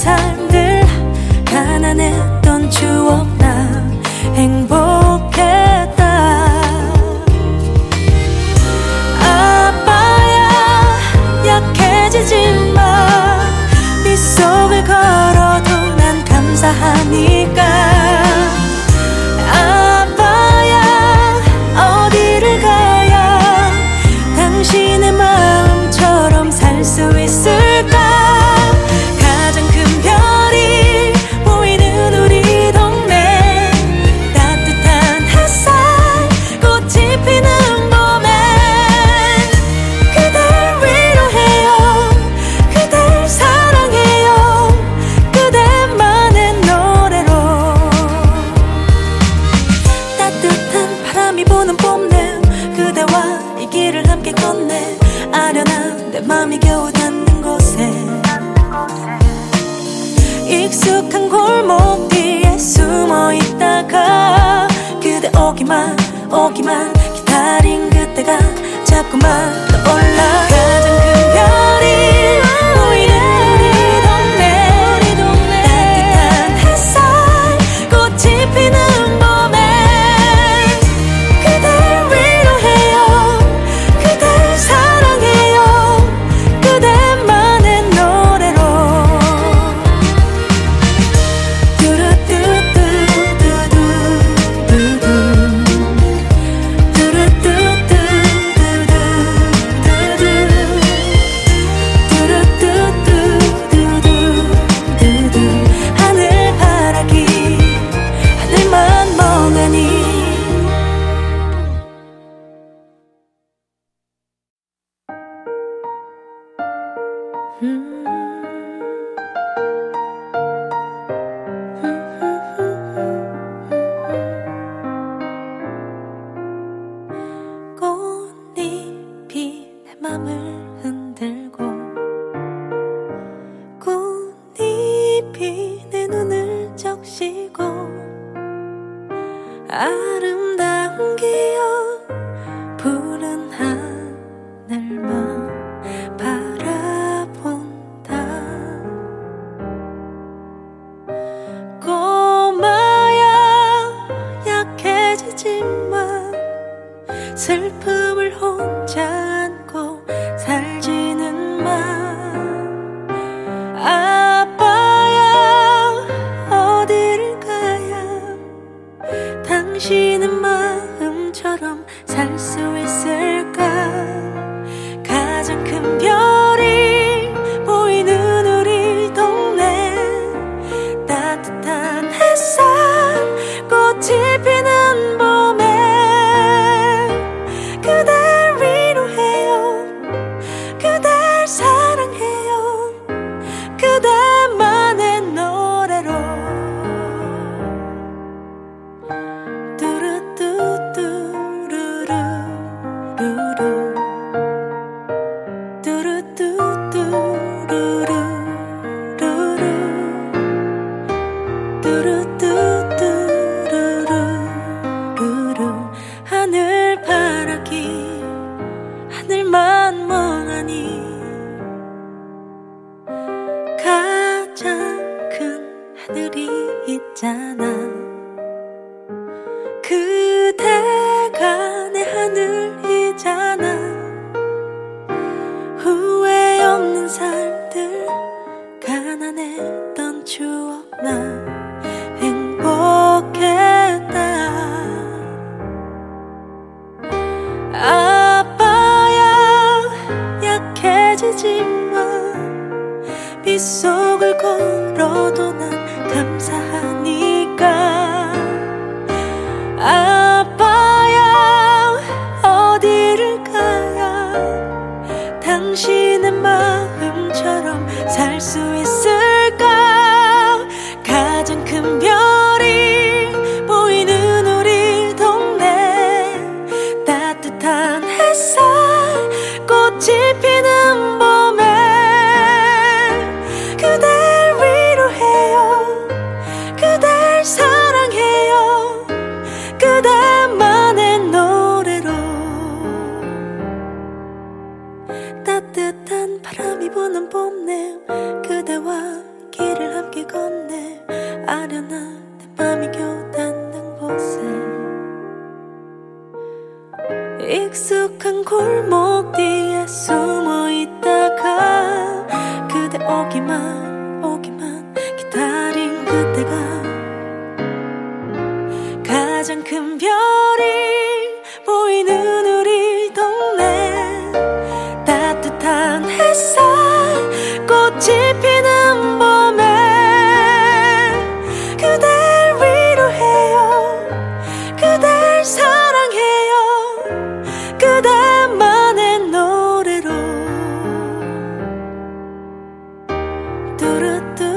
사람들 가난했던 추억 나 행복. 익숙한 골목 뒤에 숨어 있다가 그대 오기만 오기만 기다린 그때가 자꾸만 떠올라. 가사들이 있잖아. 그대가 내 하늘이잖아. 후회 없는 삶들 가난했던 추억 나 행복했다. 아빠야 약해지지 마. 빗속 걸어도 난 감사하니까. 아파야 어디를 가야 당신의 마음처럼 살 수 있는 뽐내 그대와 길을 함께 걷네. 아련한 내 맘이 교단는 곳에 익숙한 골목 뒤에 숨어 있다가 그대 오기만 노래로 뚜루뚜